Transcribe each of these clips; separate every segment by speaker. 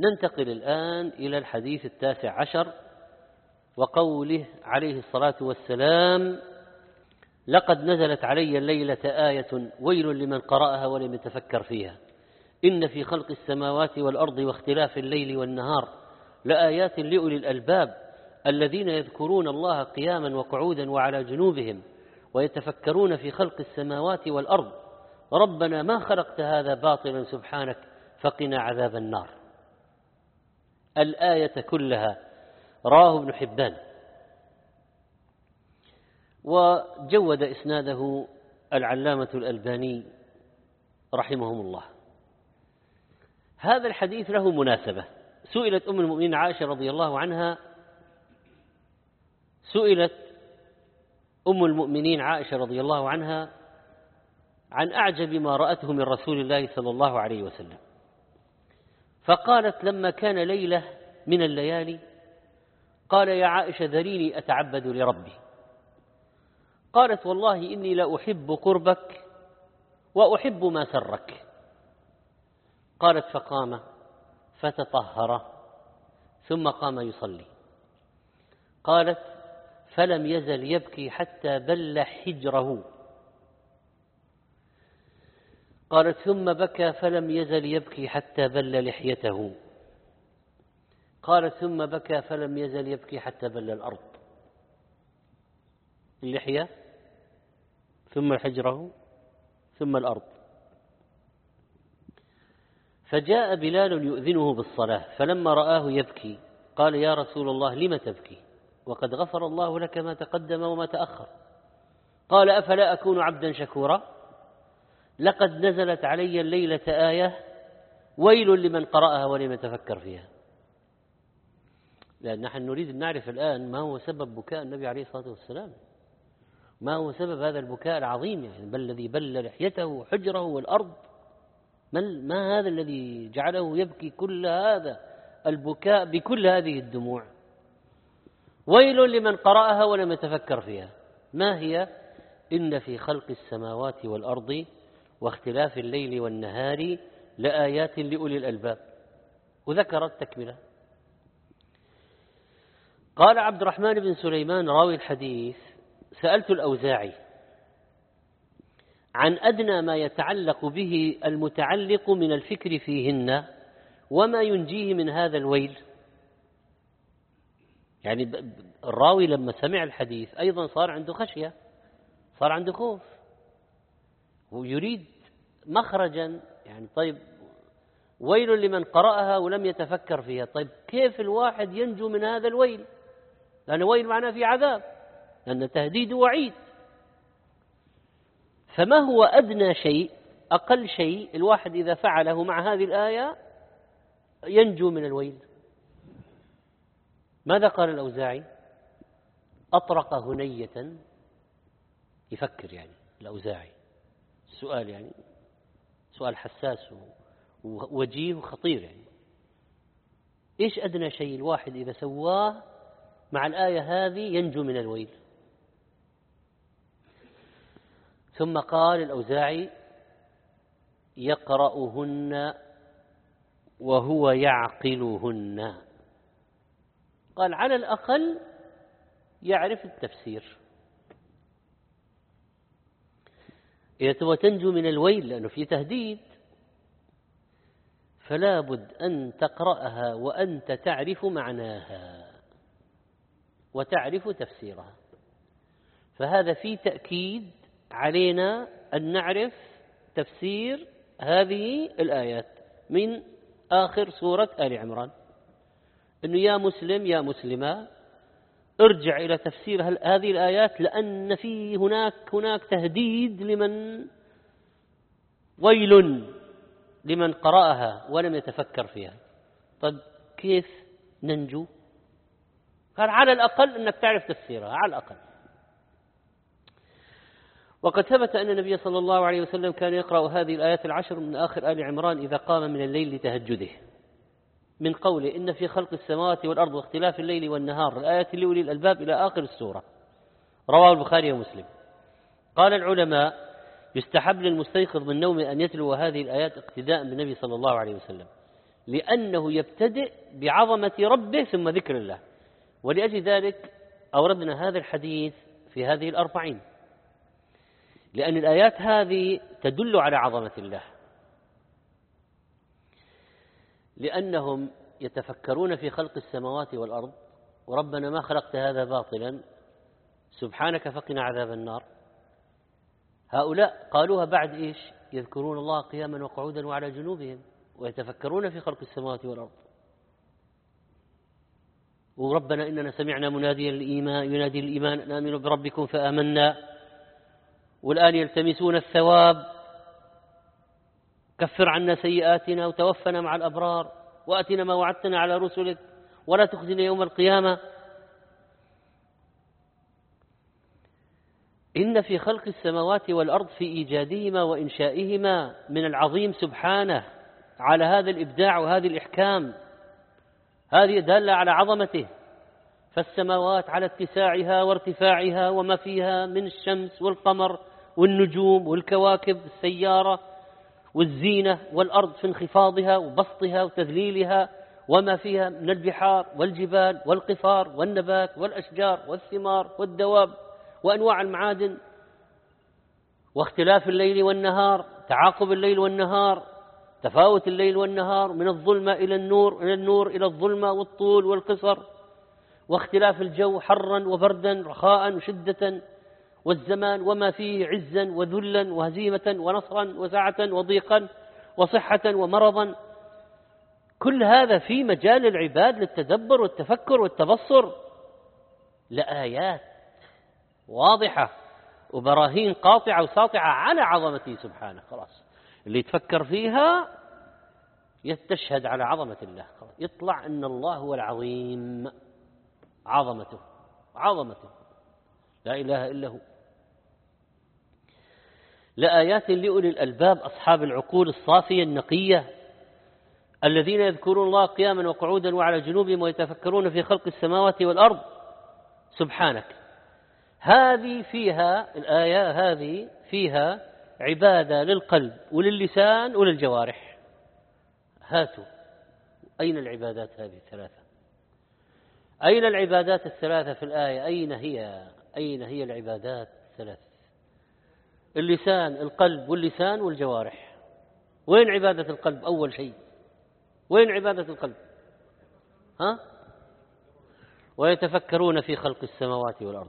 Speaker 1: ننتقل الآن إلى الحديث التاسع عشر وقوله عليه الصلاة والسلام لقد نزلت علي الليلة آية ويل لمن قرأها ولم يتفكر فيها. إن في خلق السماوات والأرض واختلاف الليل والنهار لآيات لأولي الألباب الذين يذكرون الله قياما وقعودا وعلى جنوبهم ويتفكرون في خلق السماوات والأرض. ربنا ما خلقت هذا باطلا سبحانك فقنا عذاب النار. الآية كلها. راه ابن حبان. وجود إسناده العلامة الألباني رحمهم الله. هذا الحديث له مناسبة. سئلت أم المؤمنين عائشة رضي الله عنها سئلت أم المؤمنين عائشة رضي الله عنها عن أعجب ما رأته من رسول الله صلى الله عليه وسلم. فقالت لما كان ليلة من الليالي قال يا عائشة ذريني أتعبد لربي. قالت والله إني لأحب قربك وأحب ما سرك. قالت فقام فتطهر ثم قام يصلي. قالت فلم يزل يبكي حتى بل حجره. قالت ثم بكى فلم يزل يبكي حتى بل لحيته. قالت ثم بكى فلم يزل يبكي حتى بل الأرض. اللحية ثم حجره ثم الأرض. فجاء بلال يؤذنه بالصلاة فلما رآه يبكي قال يا رسول الله لم تبكي؟ وقد غفر الله لك ما تقدم وما تأخر. قال أفلا أكون عبدا شكورا؟ لقد نزلت علي الليلة آية ويل لمن قرأها ولم يتفكر فيها. لأن نحن نريد أن نعرف الآن ما هو سبب بكاء النبي عليه الصلاة والسلام. ما هو سبب هذا البكاء العظيم يعني؟ بل الذي بل لحيته وحجره والأرض. ما هذا الذي جعله يبكي كل هذا؟ البكاء بكل هذه الدموع. ويل لمن قرأها ولم يتفكر فيها. ما هي؟ إن في خلق السماوات والأرض واختلاف الليل والنهار لآيات لأولي الألباب. وذكر التكملة. قال عبد الرحمن بن سليمان راوي الحديث سألت الأوزاعي عن أدنى ما يتعلق به المتعلق من الفكر فيهن وما ينجيه من هذا الويل. يعني الراوي لما سمع الحديث أيضا صار عنده خشية صار عنده خوف. ويريد مخرجا يعني طيب ويل لمن قرأها ولم يتفكر فيها. طيب كيف الواحد ينجو من هذا الويل؟ لأن ويل معناه في عذاب لأن تهديد وعيد. فما هو أدنى شيء أقل شيء الواحد إذا فعله مع هذه الآية ينجو من الويل؟ ماذا قال الأوزاعي؟ أطرق هنية يفكر يعني الأوزاعي. السؤال يعني سؤال حساس ووجيه وخطير يعني. إيش أدنى شيء الواحد إذا سواه مع الآية هذه ينجو من الويل؟ ثم قال الأوزاعي يقرأهن وهو يعقلهن. قال على الأقل يعرف التفسير. إذا تبغى تنجو من الويل لأنه في تهديد. فلا بد أن تقرأها وأنت تعرف معناها وتعرف تفسيرها. فهذا في تأكيد علينا أن نعرف تفسير هذه الآيات من آخر سورة آل عمران. أنه يا مسلم يا مسلمة ارجع إلى تفسير هذه الآيات لأن في هناك هناك تهديد لمن ويل لمن قرأها ولم يتفكر فيها. طيب كيف ننجو؟ قال على الأقل أنك تعرف تفسيرها على الأقل. وقد ثبت أن النبي صلى الله عليه وسلم كان يقرأ هذه الآيات العشر من آخر آل عمران إذا قام من الليل لتهجده. من قوله إن في خلق السماوات والأرض واختلاف الليل والنهار. الآيات لأولي الألباب إلى آخر السورة. رواه البخاري ومسلم. قال العلماء يستحب للمستيقظ من نومه أن يتلو هذه الآيات اقتداء بالنبي صلى الله عليه وسلم لأنه يبتدئ بعظمة ربه ثم ذكر الله. ولأجل ذلك أوردنا هذا الحديث في هذه الأربعين. لأن الآيات هذه تدل على عظمة الله. لأنهم يتفكرون في خلق السماوات والأرض وربنا ما خلقت هذا باطلا سبحانك فقنا عذاب النار. هؤلاء قالوها بعد إيش؟ يذكرون الله قياما وقعودا وعلى جنوبهم ويتفكرون في خلق السماوات والأرض. وربنا إننا سمعنا مناديا الإيمان ينادي الإيمان آمنوا بربكم فآمنا. والآن يلتمسون الثواب كفر عنا سيئاتنا وتوفنا مع الأبرار وأتنا ما وعدتنا على رسلك ولا تخزنا يوم القيامة. إن في خلق السماوات والأرض في إيجادهما وإنشائهما من العظيم سبحانه على هذا الإبداع وهذه الإحكام. هذه دالة على عظمته. فالسماوات على اتساعها وارتفاعها وما فيها من الشمس والقمر والنجوم والكواكب السيارة والزينة والأرض في انخفاضها وبسطها وتذليلها وما فيها من البحار والجبال والقفار والنبات والأشجار والثمار والدواب وأنواع المعادن واختلاف الليل والنهار تعاقب الليل والنهار تفاوت الليل والنهار من الظلمة إلى النور من النور إلى الظلمة والطول والقصر واختلاف الجو حرا وبردا رخاء وشدة والزمان وما فيه عزا وذلا وهزيمة ونصرا وسعة وضيقا وصحة ومرضا. كل هذا في مجال العباد للتدبر والتفكر والتبصر. لآيات واضحة وبراهين قاطعة وساطعة على عظمته سبحانه. خلاص. اللي يتفكر فيها يستشهد على عظمة الله. يطلع أن الله هو العظيم. عظمته. عظمته. لا إله إلا هو. لآيات لأولي الألباب أصحاب العقول الصافية النقية الذين يذكرون الله قياما وقعودا وعلى جنوبهم ويتفكرون في خلق السماوات والأرض. سبحانك. هذه فيها الآية هذه فيها عبادة للقلب وللسان وللجوارح. هاتوا. أين العبادات هذه الثلاثة؟ أين العبادات الثلاثة في الآية؟ أين هي؟ أين هي العبادات الثلاث؟ اللسان القلب واللسان والجوارح. وين عبادة القلب؟ أول شيء. وين عبادة القلب؟ ها؟ ويتفكرون في خلق السماوات والأرض.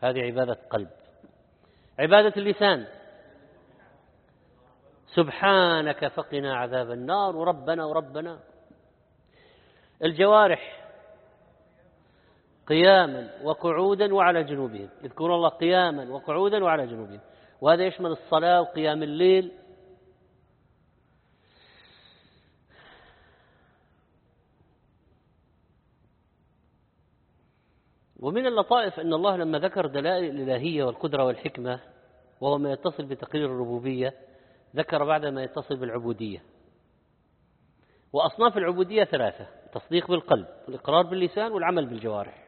Speaker 1: هذه عبادة قلب. عبادة اللسان. سبحانك فقنا عذاب النار وربنا وربنا. الجوارح. قياما وقعودا وعلى جنوبهم. يذكرون الله قياما وقعودا وعلى جنوبهم. وهذا يشمل الصلاة وقيام الليل. ومن اللطائف أن الله لما ذكر دلائل الإلهية والقدرة والحكمة وهو ما يتصل بتقرير الربوبية ذكر بعد ما يتصل بالعبودية. وأصناف العبودية ثلاثة التصديق بالقلب والإقرار باللسان والعمل بالجوارح.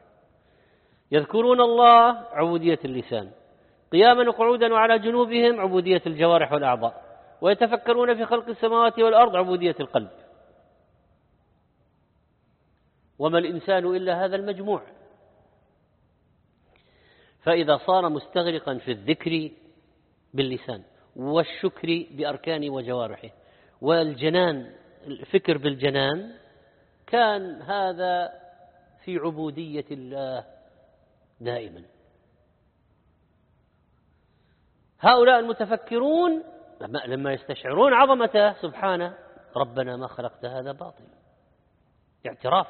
Speaker 1: يذكرون الله عبودية اللسان. قياما وقعودا وعلى جنوبهم عبودية الجوارح والأعضاء. ويتفكرون في خلق السماوات والأرض عبودية القلب. وما الإنسان إلا هذا المجموع. فإذا صار مستغرقا في الذكر باللسان والشكر بأركان وجوارحه والجنان الفكر بالجنان كان هذا في عبودية الله. دائما. هؤلاء المتفكرون لما يستشعرون عظمته سبحانه ربنا ما خلقت هذا باطلا. اعتراف.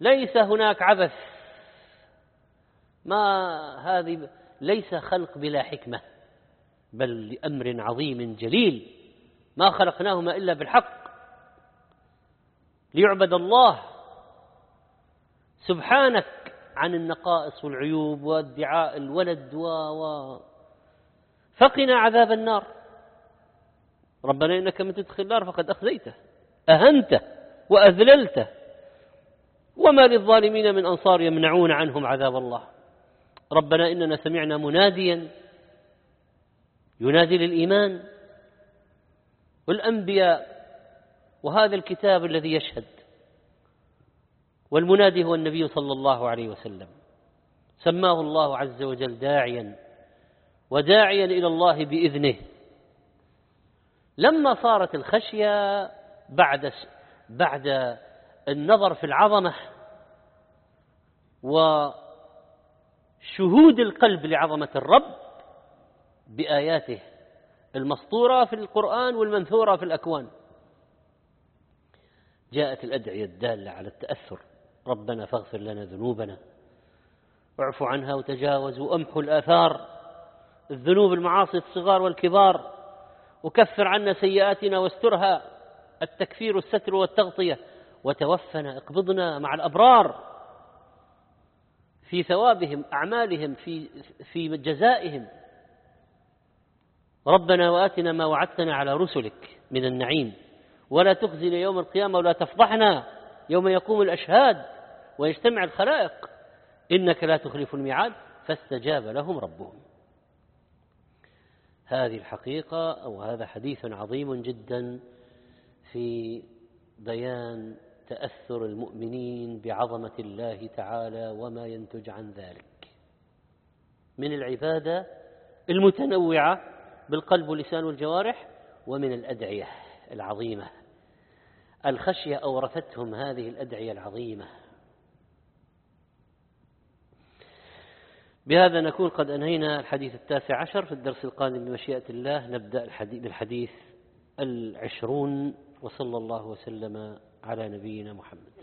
Speaker 1: ليس هناك عبث. ما هذه ليس خلق بلا حكمة بل لأمر عظيم جليل. ما خلقناهما إلا بالحق. ليعبد الله سبحانك. عن النقائص والعيوب وادعاء الولد و, و فقنا عذاب النار. ربنا إنك من تدخل النار فقد أخزيته أهنته وأذللته وما للظالمين من أنصار يمنعون عنهم عذاب الله. ربنا إننا سمعنا مناديا ينادي للإيمان. والأنبياء وهذا الكتاب الذي يشهد والمنادي هو النبي صلى الله عليه وسلم. سماه الله عز وجل داعيا وداعيا إلى الله بإذنه. لما صارت الخشية بعد بعد النظر في العظمة وشهود القلب لعظمة الرب بآياته المسطورة في القرآن والمنثورة في الأكوان جاءت الأدعية الدالة على التأثر. ربنا فاغفر لنا ذنوبنا واعف عنها وتجاوز وامحو الآثار الذنوب المعاصي الصغار والكبار وكفر عنا سيئاتنا واسترها التكفير والستر والتغطية وتوفنا اقبضنا مع الأبرار في ثوابهم أعمالهم في في جزائهم. ربنا وآتنا ما وعدتنا على رسلك من النعيم. ولا تخزنا يوم القيامة ولا تفضحنا يوم يقوم الأشهاد. ويجتمع الخلائق. إنك لا تخلف الميعاد. فاستجاب لهم ربهم. هذه الحقيقة أو هذا حديث عظيم جدا في بيان تأثر المؤمنين بعظمة الله تعالى وما ينتج عن ذلك. من العبادة المتنوعة بالقلب واللسان والجوارح ومن الأدعية العظيمة. الخشية أورثتهم هذه الأدعية العظيمة. بهذا نكون قد أنهينا الحديث التاسع عشر في الدرس القادم بمشيئة الله. نبدأ الحديث بالحديث العشرون وصلى الله وسلم على نبينا محمد.